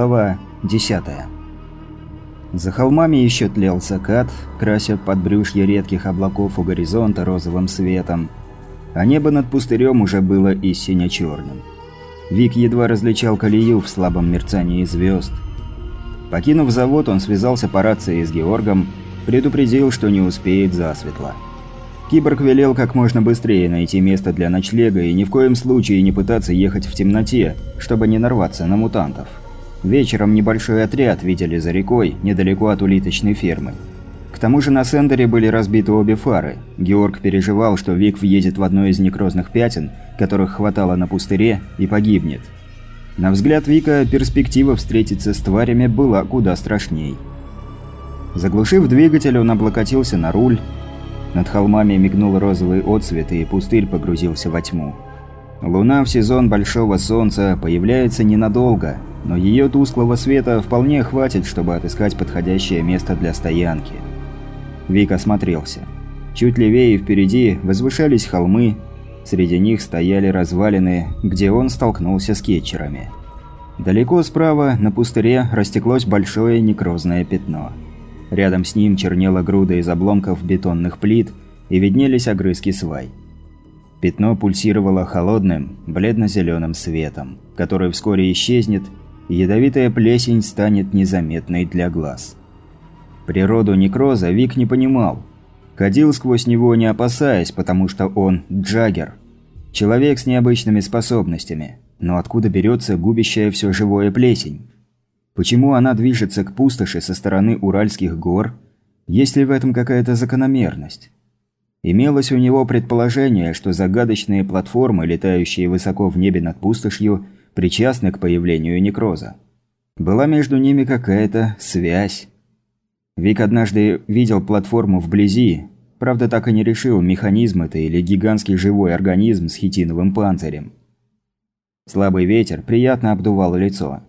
Глава 10 За холмами еще тлел закат, крася подбрюшье редких облаков у горизонта розовым светом, а небо над пустырем уже было и сине-черным. Вик едва различал колею в слабом мерцании звезд. Покинув завод, он связался по рации с Георгом, предупредил, что не успеет засветло. Киборг велел как можно быстрее найти место для ночлега и ни в коем случае не пытаться ехать в темноте, чтобы не нарваться на мутантов. Вечером небольшой отряд видели за рекой, недалеко от улиточной фермы. К тому же на Сендере были разбиты обе фары. Георг переживал, что Вик въедет в одно из некрозных пятен, которых хватало на пустыре, и погибнет. На взгляд Вика, перспектива встретиться с тварями была куда страшней. Заглушив двигатель, он облокотился на руль. Над холмами мигнул розовый отсвет, и пустырь погрузился во тьму. Луна в сезон большого солнца появляется ненадолго, но ее тусклого света вполне хватит, чтобы отыскать подходящее место для стоянки. Вик осмотрелся. Чуть левее и впереди возвышались холмы, среди них стояли развалины, где он столкнулся с кетчерами. Далеко справа, на пустыре, растеклось большое некрозное пятно. Рядом с ним чернела груда из обломков бетонных плит и виднелись огрызки свай. Пятно пульсировало холодным, бледно-зеленым светом, который вскоре исчезнет, ядовитая плесень станет незаметной для глаз. Природу некроза Вик не понимал. Ходил сквозь него не опасаясь, потому что он Джаггер. Человек с необычными способностями. Но откуда берется губящая все живое плесень? Почему она движется к пустоши со стороны Уральских гор? Есть ли в этом какая-то закономерность? Имелось у него предположение, что загадочные платформы, летающие высоко в небе над пустошью, причастны к появлению некроза. Была между ними какая-то связь. Вик однажды видел платформу вблизи, правда так и не решил, механизм это или гигантский живой организм с хитиновым панцирем. Слабый ветер приятно обдувал лицо.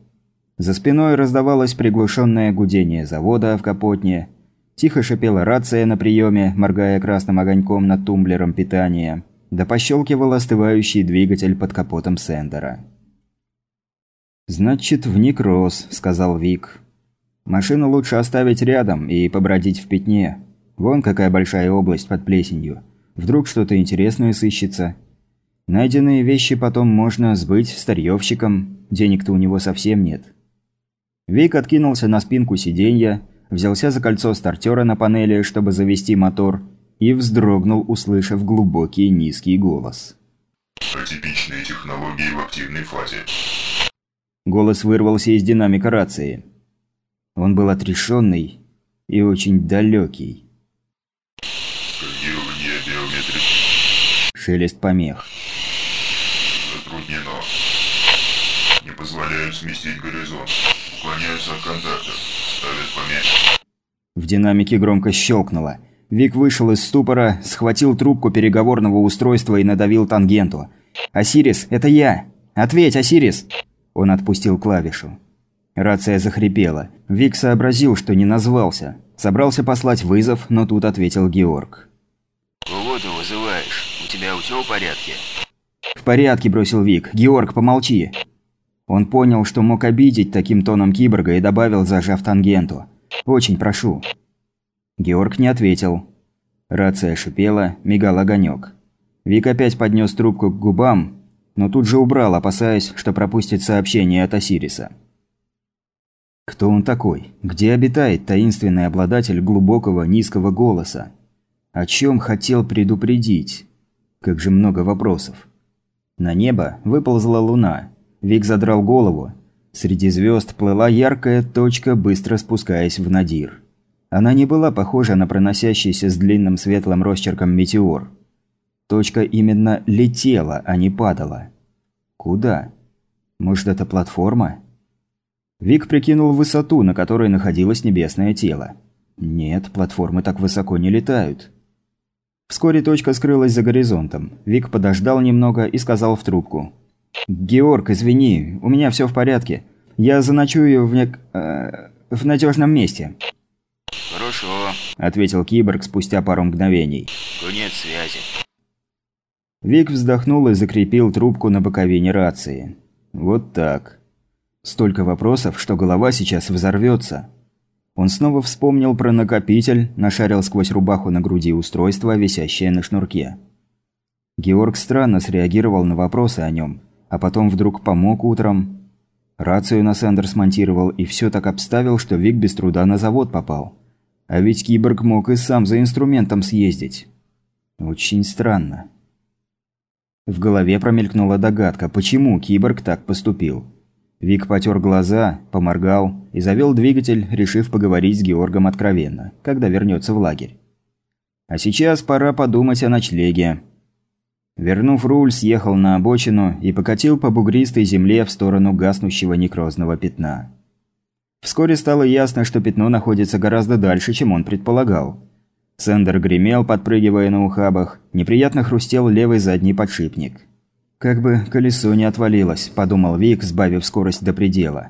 За спиной раздавалось приглушенное гудение завода в Капотне – Тихо шипела рация на приеме, моргая красным огоньком над тумблером питания. Да пощелкивал остывающий двигатель под капотом Сендера. «Значит, в некроз», – сказал Вик. «Машину лучше оставить рядом и побродить в пятне. Вон какая большая область под плесенью. Вдруг что-то интересное сыщется. Найденные вещи потом можно сбыть старьевщикам, денег-то у него совсем нет». Вик откинулся на спинку сиденья, взялся за кольцо стартера на панели, чтобы завести мотор, и вздрогнул, услышав глубокий низкий голос. «Атипичные технологии в активной фазе». Голос вырвался из динамика рации. Он был отрешенный и очень далекий. Шелест помех. «Затруднено. Не позволяют сместить горизонт. Уклоняются от контактов. В динамике громко щелкнуло. Вик вышел из ступора, схватил трубку переговорного устройства и надавил тангенту. «Осирис, это я! Ответь, Осирис!» Он отпустил клавишу. Рация захрипела. Вик сообразил, что не назвался. Собрался послать вызов, но тут ответил Георг. «Кого ты вызываешь? У тебя все в порядке?» «В порядке», – бросил Вик. «Георг, помолчи». Он понял, что мог обидеть таким тоном киборга и добавил, зажав тангенту. «Очень прошу». Георг не ответил. Рация шипела, мигал огонек. Вик опять поднес трубку к губам, но тут же убрал, опасаясь, что пропустит сообщение от Осириса. Кто он такой? Где обитает таинственный обладатель глубокого низкого голоса? О чем хотел предупредить? Как же много вопросов. На небо выползла луна. Вик задрал голову. Среди звезд плыла яркая точка, быстро спускаясь в надир. Она не была похожа на проносящийся с длинным светлым росчерком метеор. Точка именно летела, а не падала. Куда? Может, это платформа? Вик прикинул высоту, на которой находилось небесное тело. Нет, платформы так высоко не летают. Вскоре точка скрылась за горизонтом. Вик подождал немного и сказал в трубку. «Георг, извини, у меня все в порядке. Я заночую в нек... Э, в надежном месте». «Хорошо», – ответил киборг спустя пару мгновений. «Конец связи». Вик вздохнул и закрепил трубку на боковине рации. «Вот так». Столько вопросов, что голова сейчас взорвется. Он снова вспомнил про накопитель, нашарил сквозь рубаху на груди устройство, висящее на шнурке. Георг странно среагировал на вопросы о нем, а потом вдруг помог утром. Рацию на Сендер смонтировал и все так обставил, что Вик без труда на завод попал. А ведь киборг мог и сам за инструментом съездить. Очень странно. В голове промелькнула догадка, почему киборг так поступил. Вик потер глаза, поморгал и завел двигатель, решив поговорить с Георгом откровенно, когда вернется в лагерь. А сейчас пора подумать о ночлеге. Вернув руль, съехал на обочину и покатил по бугристой земле в сторону гаснущего некрозного пятна. Вскоре стало ясно, что пятно находится гораздо дальше, чем он предполагал. Сендер гремел, подпрыгивая на ухабах, неприятно хрустел левый задний подшипник. «Как бы колесо не отвалилось», – подумал Вик, сбавив скорость до предела.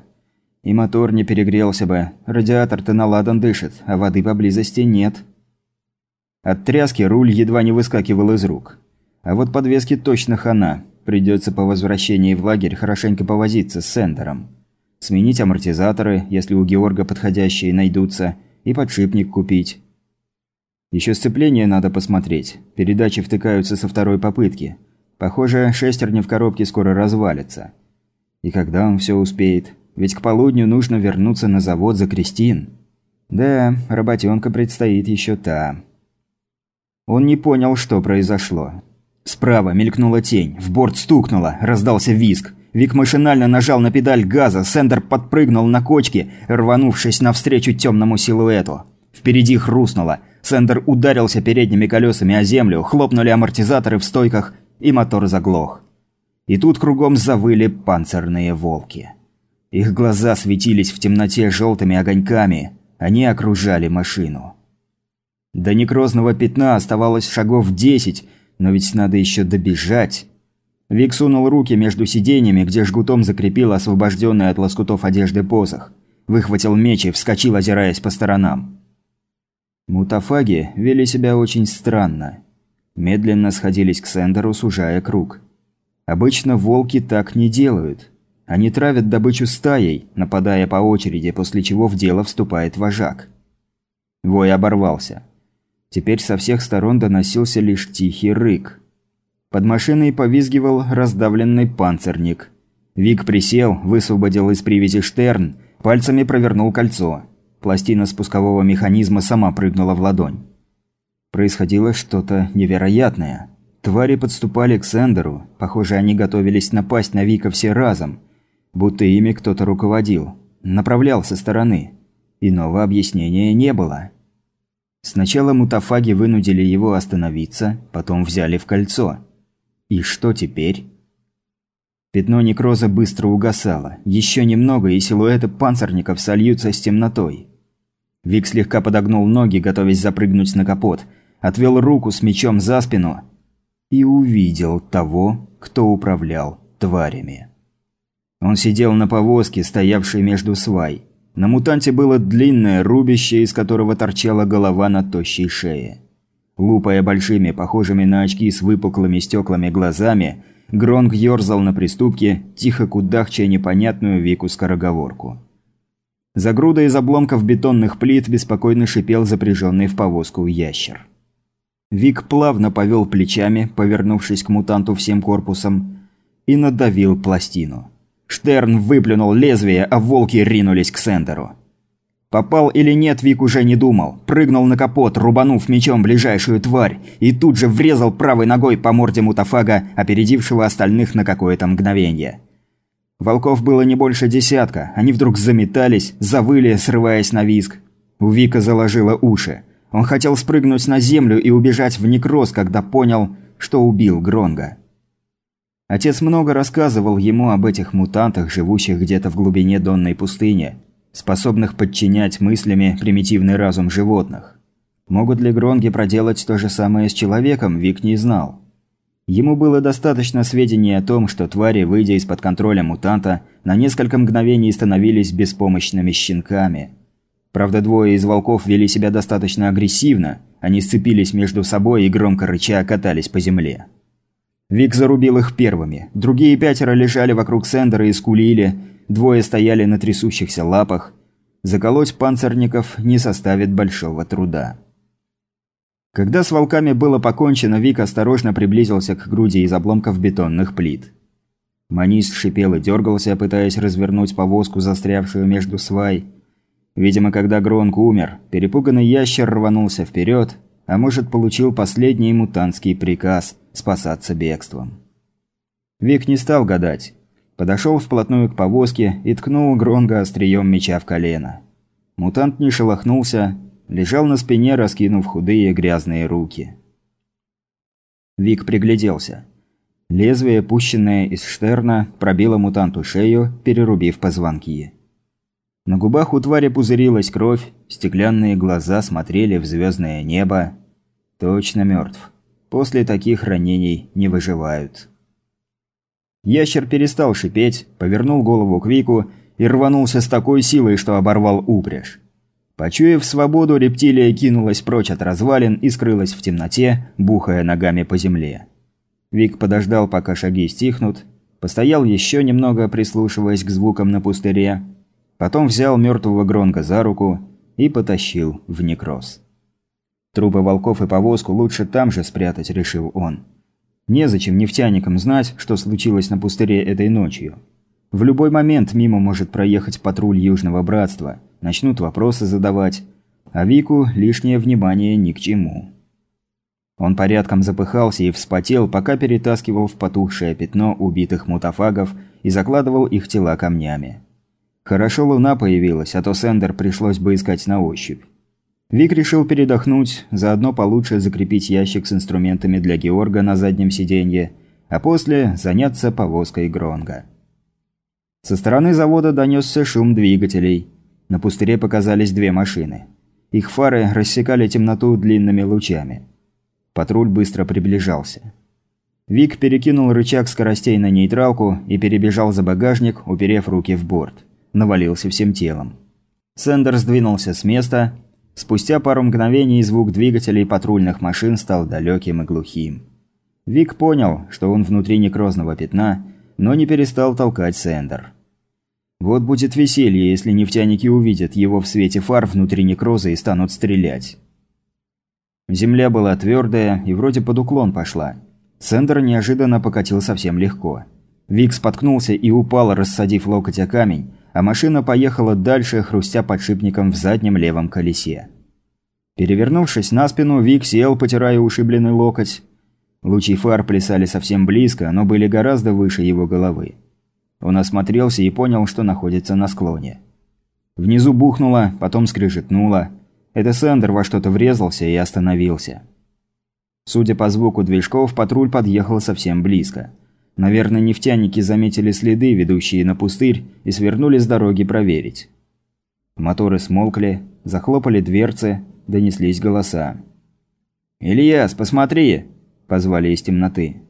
«И мотор не перегрелся бы. Радиатор-то наладан дышит, а воды поблизости нет». От тряски руль едва не выскакивал из рук. А вот подвески точно хана. Придется по возвращении в лагерь хорошенько повозиться с Сендером. Сменить амортизаторы, если у Георга подходящие найдутся, и подшипник купить. Еще сцепление надо посмотреть. Передачи втыкаются со второй попытки. Похоже, шестерня в коробке скоро развалится. И когда он все успеет? Ведь к полудню нужно вернуться на завод за Кристин. Да, работенка предстоит еще та. Он не понял, что произошло. Справа мелькнула тень, в борт стукнуло, раздался визг. Вик машинально нажал на педаль газа, Сендер подпрыгнул на кочке, рванувшись навстречу темному силуэту. Впереди хрустнуло. Сендер ударился передними колесами о землю, хлопнули амортизаторы в стойках, и мотор заглох. И тут кругом завыли панцирные волки. Их глаза светились в темноте желтыми огоньками. Они окружали машину. До некрозного пятна оставалось шагов десять, но ведь надо еще добежать. Вик сунул руки между сиденьями, где жгутом закрепил освобожденный от лоскутов одежды посох. Выхватил меч и вскочил, озираясь по сторонам. Мутафаги вели себя очень странно. Медленно сходились к Сендеру, сужая круг. Обычно волки так не делают. Они травят добычу стаей, нападая по очереди, после чего в дело вступает вожак. Вой оборвался. Теперь со всех сторон доносился лишь тихий рык. Под машиной повизгивал раздавленный панцирник. Вик присел, высвободил из привязи штерн, пальцами провернул кольцо. Пластина спускового механизма сама прыгнула в ладонь. Происходило что-то невероятное. Твари подступали к Сендеру. Похоже, они готовились напасть на Вика все разом. Будто ими кто-то руководил. Направлял со стороны. Иного объяснения не было. Сначала мутафаги вынудили его остановиться, потом взяли в кольцо. И что теперь? Пятно некроза быстро угасало. Еще немного, и силуэты панцирников сольются с темнотой. Вик слегка подогнул ноги, готовясь запрыгнуть на капот, отвел руку с мечом за спину и увидел того, кто управлял тварями. Он сидел на повозке, стоявшей между свай. На мутанте было длинное рубище, из которого торчала голова на тощей шее. Лупая большими, похожими на очки с выпуклыми стеклами глазами, Гронг ерзал на приступке, тихо кудахчая непонятную Вику скороговорку. За грудой из обломков бетонных плит беспокойно шипел запряженный в повозку ящер. Вик плавно повел плечами, повернувшись к мутанту всем корпусом, и надавил пластину. Штерн выплюнул лезвие, а волки ринулись к Сендеру. Попал или нет, Вик уже не думал. Прыгнул на капот, рубанув мечом ближайшую тварь, и тут же врезал правой ногой по морде мутафага, опередившего остальных на какое-то мгновение. Волков было не больше десятка, они вдруг заметались, завыли, срываясь на визг. У Вика заложило уши. Он хотел спрыгнуть на землю и убежать в некроз, когда понял, что убил Гронга. Отец много рассказывал ему об этих мутантах, живущих где-то в глубине Донной пустыни, способных подчинять мыслями примитивный разум животных. Могут ли Гронги проделать то же самое с человеком, Вик не знал. Ему было достаточно сведений о том, что твари, выйдя из-под контроля мутанта, на несколько мгновений становились беспомощными щенками. Правда, двое из волков вели себя достаточно агрессивно, они сцепились между собой и громко рыча катались по земле. Вик зарубил их первыми. Другие пятеро лежали вокруг Сендера и скулили. двое стояли на трясущихся лапах. Заколоть панцирников не составит большого труда. Когда с волками было покончено, Вик осторожно приблизился к груди из обломков бетонных плит. Манис шипел и дергался, пытаясь развернуть повозку, застрявшую между свай. Видимо, когда Гронк умер, перепуганный ящер рванулся вперед, а может, получил последний мутантский приказ – спасаться бегством. Вик не стал гадать. Подошел вплотную к повозке и ткнул Гронга острием меча в колено. Мутант не шелохнулся, лежал на спине, раскинув худые грязные руки. Вик пригляделся. Лезвие, пущенное из штерна, пробило мутанту шею, перерубив позвонки. На губах у твари пузырилась кровь, стеклянные глаза смотрели в звездное небо. Точно мертв. После таких ранений не выживают. Ящер перестал шипеть, повернул голову к Вику и рванулся с такой силой, что оборвал упряжь. Почуяв свободу, рептилия кинулась прочь от развалин и скрылась в темноте, бухая ногами по земле. Вик подождал, пока шаги стихнут, постоял еще немного, прислушиваясь к звукам на пустыре, Потом взял мертвого Гронка за руку и потащил в некроз. Трупы волков и повозку лучше там же спрятать, решил он. Незачем нефтяникам знать, что случилось на пустыре этой ночью. В любой момент мимо может проехать патруль Южного Братства, начнут вопросы задавать, а Вику лишнее внимание ни к чему. Он порядком запыхался и вспотел, пока перетаскивал в потухшее пятно убитых мутафагов и закладывал их тела камнями. Хорошо луна появилась, а то Сендер пришлось бы искать на ощупь. Вик решил передохнуть, заодно получше закрепить ящик с инструментами для Георга на заднем сиденье, а после заняться повозкой Гронга. Со стороны завода донесся шум двигателей. На пустыре показались две машины. Их фары рассекали темноту длинными лучами. Патруль быстро приближался. Вик перекинул рычаг скоростей на нейтралку и перебежал за багажник, уперев руки в борт навалился всем телом. Сендер сдвинулся с места. Спустя пару мгновений звук двигателей патрульных машин стал далеким и глухим. Вик понял, что он внутри некрозного пятна, но не перестал толкать Сендер. Вот будет веселье, если нефтяники увидят его в свете фар внутри некроза и станут стрелять. Земля была твердая и вроде под уклон пошла. Сендер неожиданно покатил совсем легко. Вик споткнулся и упал, рассадив локоть о камень, а машина поехала дальше, хрустя подшипником в заднем левом колесе. Перевернувшись на спину, Вик сел, потирая ушибленный локоть. Лучи фар плясали совсем близко, но были гораздо выше его головы. Он осмотрелся и понял, что находится на склоне. Внизу бухнуло, потом скрежетнуло. Это Сендер во что-то врезался и остановился. Судя по звуку движков, патруль подъехал совсем близко. Наверное, нефтяники заметили следы, ведущие на пустырь, и свернули с дороги проверить. Моторы смолкли, захлопали дверцы, донеслись голоса. «Ильяс, посмотри!» – позвали из темноты.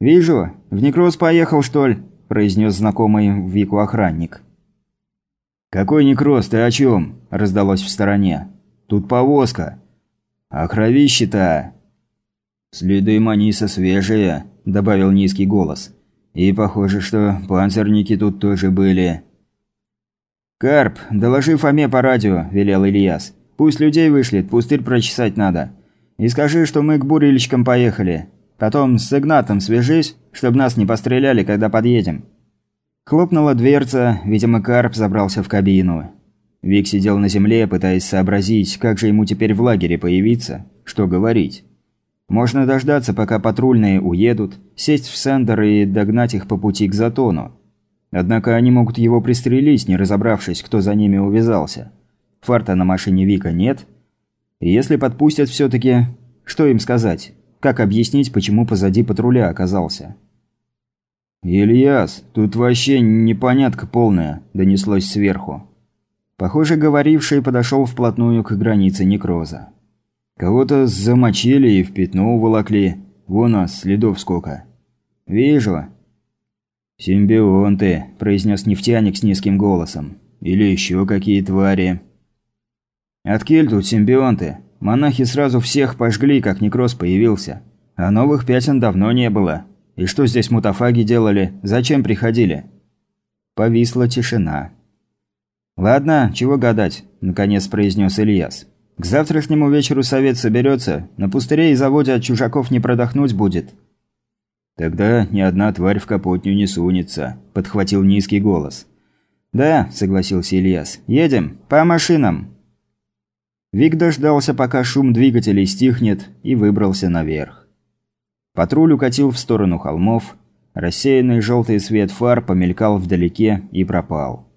«Вижу. В некроз поехал, что ли?» – произнес знакомый Вику охранник. «Какой некроз? Ты о чем?» – раздалось в стороне. «Тут повозка». «А кровище-то?» «Следы Маниса свежие», – добавил низкий голос. «И похоже, что панцирники тут тоже были». «Карп, доложи Фоме по радио», – велел Ильяс. «Пусть людей вышлет, пустырь прочесать надо. И скажи, что мы к бурильщикам поехали. Потом с Игнатом свяжись, чтобы нас не постреляли, когда подъедем». Хлопнула дверца, видимо, Карп забрался в кабину. Вик сидел на земле, пытаясь сообразить, как же ему теперь в лагере появиться, что говорить. Можно дождаться, пока патрульные уедут, сесть в сендер и догнать их по пути к Затону. Однако они могут его пристрелить, не разобравшись, кто за ними увязался. Фарта на машине Вика нет. Если подпустят все-таки, что им сказать? Как объяснить, почему позади патруля оказался? «Ильяс, тут вообще непонятка полная», – донеслось сверху. Похоже, говоривший подошел вплотную к границе некроза. Кого-то замочили и в пятно уволокли. Вон у следов сколько. Вижу. Симбионты, произнес нефтяник с низким голосом. Или еще какие твари. Откель тут симбионты. Монахи сразу всех пожгли, как некроз появился. А новых пятен давно не было. И что здесь мутафаги делали? Зачем приходили? Повисла тишина. «Ладно, чего гадать», – наконец произнес Ильяс. «К завтрашнему вечеру совет соберется, на пустыре и заводе от чужаков не продохнуть будет». «Тогда ни одна тварь в капотню не сунется», – подхватил низкий голос. «Да», – согласился Ильяс. «Едем. По машинам». Вик дождался, пока шум двигателей стихнет, и выбрался наверх. Патруль укатил в сторону холмов, рассеянный желтый свет фар помелькал вдалеке и пропал.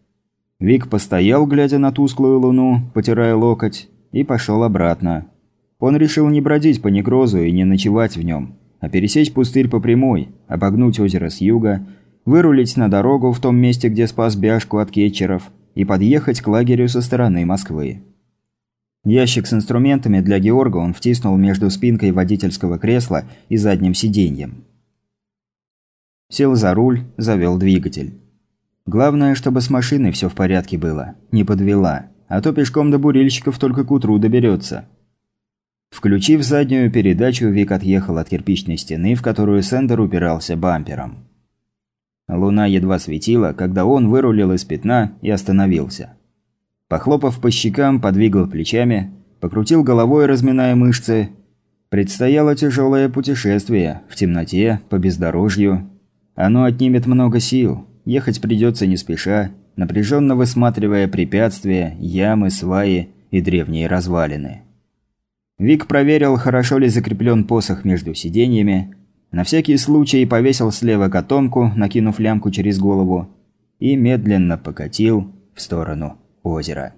Вик постоял, глядя на тусклую луну, потирая локоть, и пошел обратно. Он решил не бродить по Негрозу и не ночевать в нем, а пересечь пустырь по прямой, обогнуть озеро с юга, вырулить на дорогу в том месте, где спас бяшку от кетчеров, и подъехать к лагерю со стороны Москвы. Ящик с инструментами для Георга он втиснул между спинкой водительского кресла и задним сиденьем. Сел за руль, завел двигатель. Главное, чтобы с машиной все в порядке было, не подвела, а то пешком до бурильщиков только к утру доберется. Включив заднюю передачу, Вик отъехал от кирпичной стены, в которую Сендер упирался бампером. Луна едва светила, когда он вырулил из пятна и остановился. Похлопав по щекам, подвигал плечами, покрутил головой, разминая мышцы. Предстояло тяжелое путешествие, в темноте, по бездорожью. Оно отнимет много сил, ехать придется не спеша, напряженно высматривая препятствия, ямы, сваи и древние развалины. Вик проверил, хорошо ли закреплен посох между сиденьями, на всякий случай повесил слева котомку, накинув лямку через голову, и медленно покатил в сторону озера.